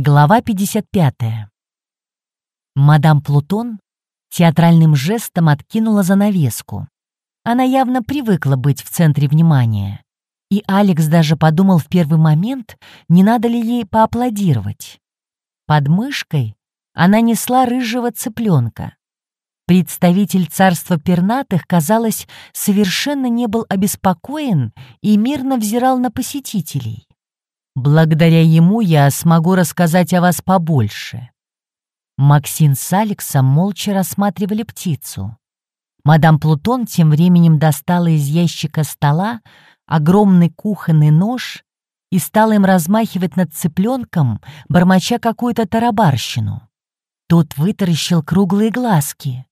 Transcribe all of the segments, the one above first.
Глава 55. Мадам Плутон театральным жестом откинула занавеску. Она явно привыкла быть в центре внимания. И Алекс даже подумал в первый момент, не надо ли ей поаплодировать. Под мышкой она несла рыжего цыпленка. Представитель царства пернатых, казалось, совершенно не был обеспокоен и мирно взирал на посетителей. Благодаря ему я смогу рассказать о вас побольше». Максин с Алексом молча рассматривали птицу. Мадам Плутон тем временем достала из ящика стола огромный кухонный нож и стала им размахивать над цыпленком, бормоча какую-то тарабарщину. Тот вытаращил круглые глазки.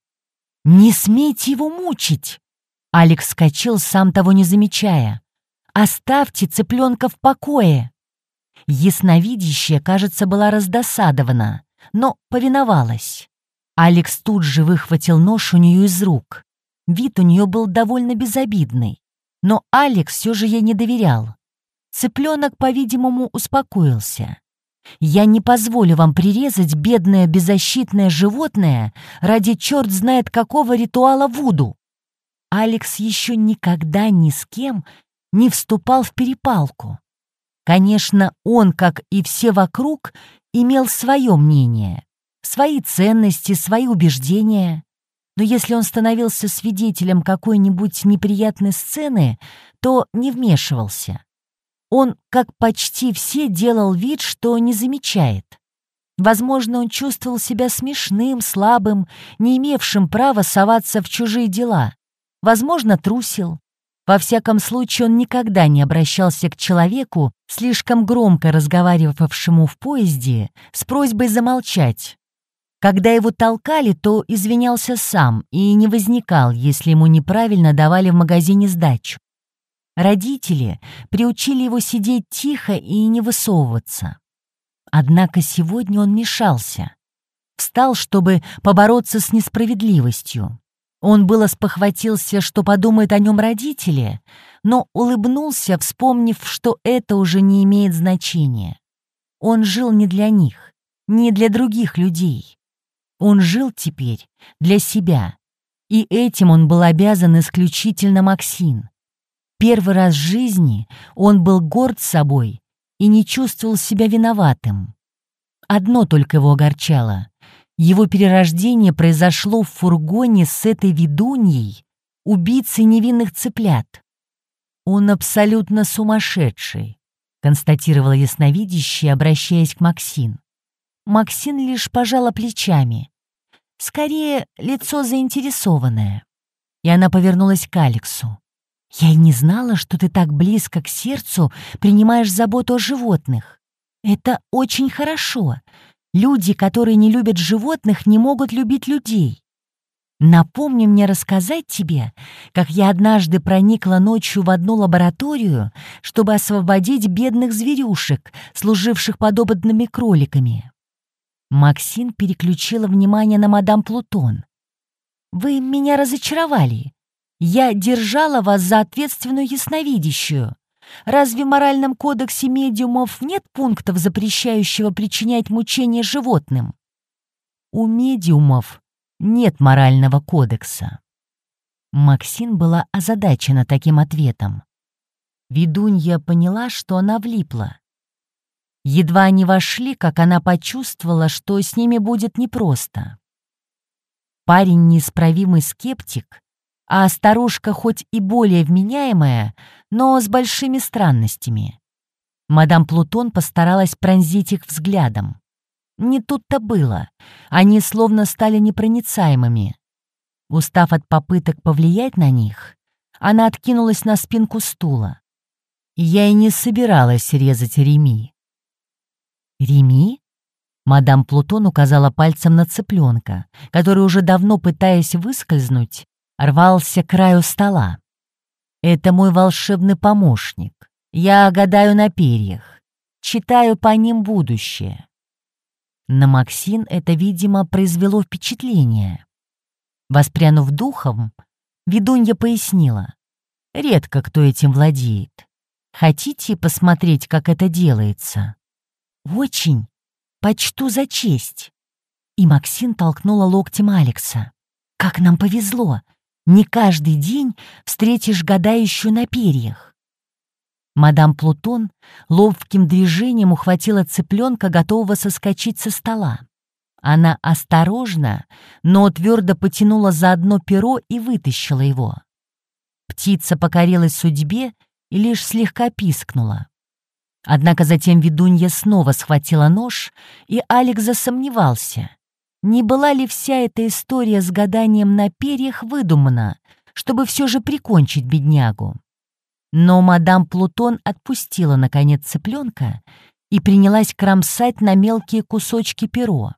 «Не смейте его мучить!» Алекс скочил, сам того не замечая. «Оставьте цыпленка в покое!» Ясновидящая, кажется, была раздосадована, но повиновалась. Алекс тут же выхватил нож у нее из рук. Вид у нее был довольно безобидный. Но Алекс все же ей не доверял. Цыпленок, по-видимому, успокоился. «Я не позволю вам прирезать бедное беззащитное животное ради черт знает какого ритуала Вуду». Алекс еще никогда ни с кем не вступал в перепалку. Конечно, он, как и все вокруг, имел свое мнение, свои ценности, свои убеждения. Но если он становился свидетелем какой-нибудь неприятной сцены, то не вмешивался. Он, как почти все, делал вид, что не замечает. Возможно, он чувствовал себя смешным, слабым, не имевшим права соваться в чужие дела. Возможно, трусил. Во всяком случае, он никогда не обращался к человеку, слишком громко разговаривавшему в поезде, с просьбой замолчать. Когда его толкали, то извинялся сам и не возникал, если ему неправильно давали в магазине сдачу. Родители приучили его сидеть тихо и не высовываться. Однако сегодня он мешался. Встал, чтобы побороться с несправедливостью. Он было спохватился, что подумают о нем родители, но улыбнулся, вспомнив, что это уже не имеет значения. Он жил не для них, не для других людей. Он жил теперь для себя, и этим он был обязан исключительно Максин. Первый раз в жизни он был горд собой и не чувствовал себя виноватым. Одно только его огорчало его перерождение произошло в фургоне с этой ведуньей, убийцей невинных цыплят. «Он абсолютно сумасшедший», — констатировала ясновидящая, обращаясь к Максин. Максин лишь пожала плечами. Скорее, лицо заинтересованное. И она повернулась к Алексу. «Я и не знала, что ты так близко к сердцу принимаешь заботу о животных. Это очень хорошо. Люди, которые не любят животных, не могут любить людей. Напомни мне рассказать тебе, как я однажды проникла ночью в одну лабораторию, чтобы освободить бедных зверюшек, служивших подопытными кроликами. Максин переключила внимание на мадам Плутон. «Вы меня разочаровали. Я держала вас за ответственную ясновидящую. Разве в моральном кодексе медиумов нет пунктов, запрещающего причинять мучения животным? У медиумов нет морального кодекса. Максин была озадачена таким ответом. Ведунья поняла, что она влипла. Едва они вошли, как она почувствовала, что с ними будет непросто. Парень неисправимый скептик а старушка хоть и более вменяемая, но с большими странностями. Мадам Плутон постаралась пронзить их взглядом. Не тут-то было. Они словно стали непроницаемыми. Устав от попыток повлиять на них, она откинулась на спинку стула. Я и не собиралась резать Реми. «Реми?» Мадам Плутон указала пальцем на цыпленка, который уже давно, пытаясь выскользнуть, рвался к краю стола. «Это мой волшебный помощник. Я гадаю на перьях, читаю по ним будущее». На Максин это, видимо, произвело впечатление. Воспрянув духом, ведунья пояснила. «Редко кто этим владеет. Хотите посмотреть, как это делается?» «Очень. почту за честь». И Максин толкнула локтем Алекса. «Как нам повезло! Не каждый день встретишь гадающую на перьях». Мадам Плутон ловким движением ухватила цыпленка, готового соскочить со стола. Она осторожно, но твердо потянула за одно перо и вытащила его. Птица покорилась судьбе и лишь слегка пискнула. Однако затем ведунья снова схватила нож, и Алекс засомневался, не была ли вся эта история с гаданием на перьях выдумана, чтобы все же прикончить беднягу. Но мадам Плутон отпустила, наконец, цыпленка и принялась кромсать на мелкие кусочки перо.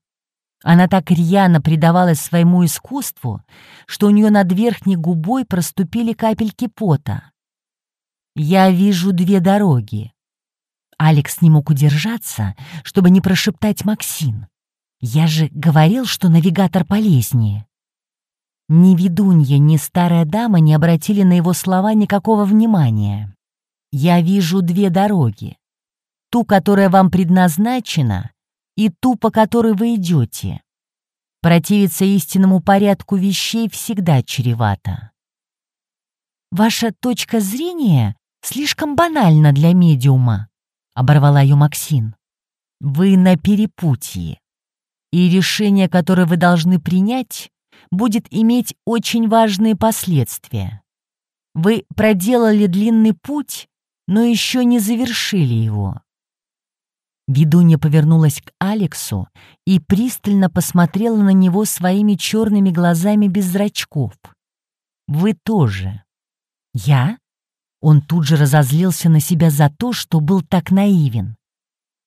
Она так рьяно предавалась своему искусству, что у нее над верхней губой проступили капельки пота. «Я вижу две дороги». Алекс не мог удержаться, чтобы не прошептать Максин. «Я же говорил, что навигатор полезнее». Ни ведунья, ни старая дама не обратили на его слова никакого внимания. «Я вижу две дороги. Ту, которая вам предназначена, и ту, по которой вы идете. Противиться истинному порядку вещей всегда чревато. «Ваша точка зрения слишком банальна для медиума», — оборвала ее Максин. «Вы на перепутье, и решение, которое вы должны принять, будет иметь очень важные последствия. Вы проделали длинный путь, но еще не завершили его. Ведунья повернулась к Алексу и пристально посмотрела на него своими черными глазами без зрачков. «Вы тоже». «Я?» Он тут же разозлился на себя за то, что был так наивен.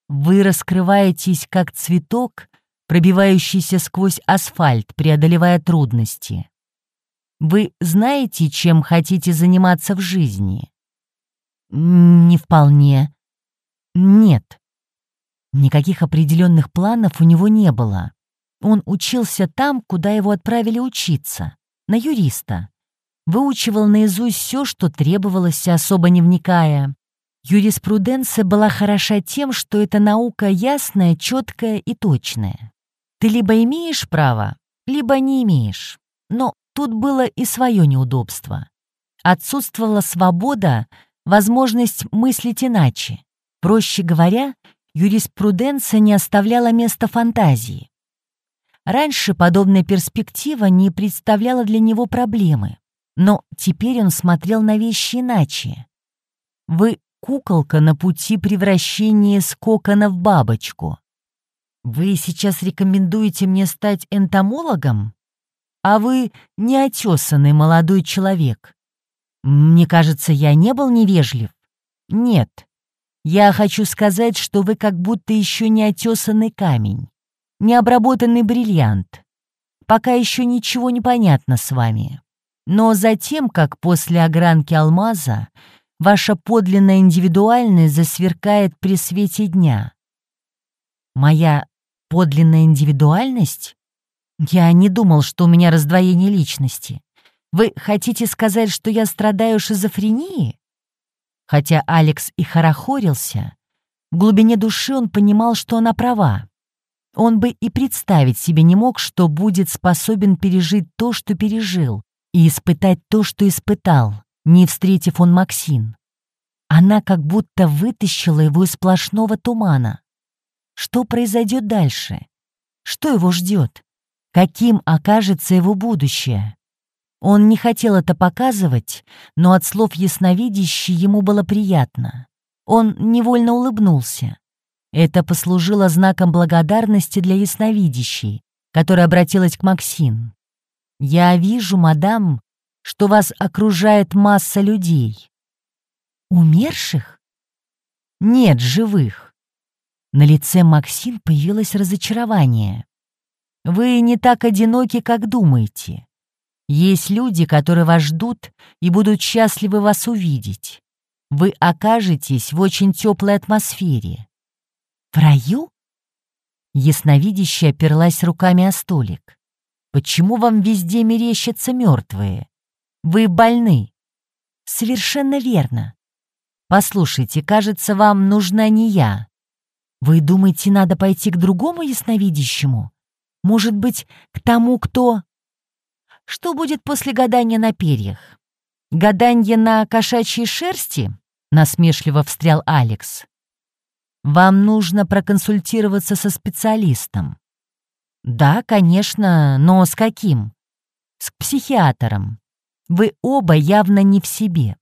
«Вы раскрываетесь, как цветок, пробивающийся сквозь асфальт, преодолевая трудности. Вы знаете, чем хотите заниматься в жизни?» «Не вполне». «Нет», Никаких определенных планов у него не было. Он учился там, куда его отправили учиться, на юриста. Выучивал наизусть все, что требовалось, особо не вникая. Юриспруденция была хороша тем, что это наука ясная, четкая и точная. Ты либо имеешь право, либо не имеешь. Но тут было и свое неудобство. Отсутствовала свобода, возможность мыслить иначе. Проще говоря, юриспруденция не оставляла места фантазии. Раньше подобная перспектива не представляла для него проблемы, но теперь он смотрел на вещи иначе. Вы куколка на пути превращения кокона в бабочку. Вы сейчас рекомендуете мне стать энтомологом? А вы неотесанный молодой человек. Мне кажется, я не был невежлив. Нет, я хочу сказать, что вы как будто еще не отесанный камень, не обработанный бриллиант. Пока еще ничего не понятно с вами. Но затем, как после огранки алмаза, ваша подлинная индивидуальность засверкает при свете дня. Моя подлинная индивидуальность? Я не думал, что у меня раздвоение личности. Вы хотите сказать, что я страдаю шизофренией? Хотя Алекс и хорохорился, в глубине души он понимал, что она права. Он бы и представить себе не мог, что будет способен пережить то, что пережил, и испытать то, что испытал, не встретив он Максин. Она как будто вытащила его из сплошного тумана. Что произойдет дальше? Что его ждет? Каким окажется его будущее? Он не хотел это показывать, но от слов ясновидящей ему было приятно. Он невольно улыбнулся. Это послужило знаком благодарности для ясновидящей, которая обратилась к Максин. «Я вижу, мадам, что вас окружает масса людей». «Умерших?» «Нет, живых». На лице Максин появилось разочарование. «Вы не так одиноки, как думаете. Есть люди, которые вас ждут и будут счастливы вас увидеть. Вы окажетесь в очень теплой атмосфере. В раю? Ясновидящая оперлась руками о столик. Почему вам везде мерещатся мертвые? Вы больны. Совершенно верно. Послушайте, кажется, вам нужна не я. Вы думаете, надо пойти к другому ясновидящему? Может быть, к тому, кто... Что будет после гадания на перьях? Гаданье на кошачьей шерсти? Насмешливо встрял Алекс. Вам нужно проконсультироваться со специалистом. Да, конечно, но с каким? С психиатром. Вы оба явно не в себе.